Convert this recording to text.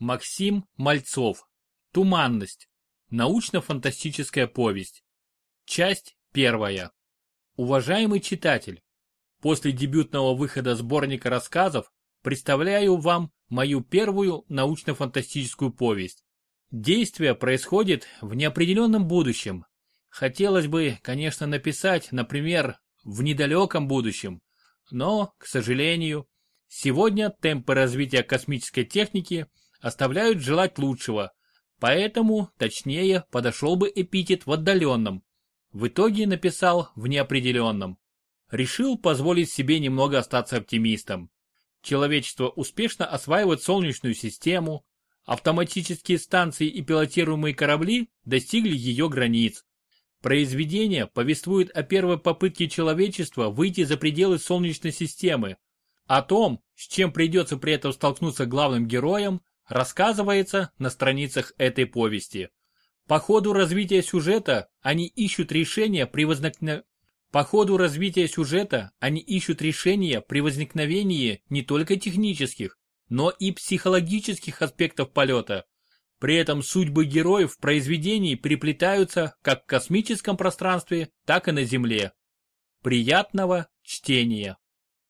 Максим Мальцов. Туманность. Научно-фантастическая повесть. Часть первая. Уважаемый читатель, после дебютного выхода сборника рассказов представляю вам мою первую научно-фантастическую повесть. Действие происходит в неопределенном будущем. Хотелось бы, конечно, написать, например, в недалеком будущем, но, к сожалению, сегодня темпы развития космической техники оставляют желать лучшего, поэтому, точнее, подошел бы эпитет в отдаленном. В итоге написал в неопределенном. Решил позволить себе немного остаться оптимистом. Человечество успешно осваивает Солнечную систему, автоматические станции и пилотируемые корабли достигли ее границ. Произведение повествует о первой попытке человечества выйти за пределы Солнечной системы. О том, с чем придется при этом столкнуться главным героям, рассказывается на страницах этой повести. По ходу развития сюжета они ищут решения при возникновении по ходу развития сюжета они ищут решения при возникновении не только технических, но и психологических аспектов полета. При этом судьбы героев в произведении переплетаются как в космическом пространстве, так и на Земле. Приятного чтения!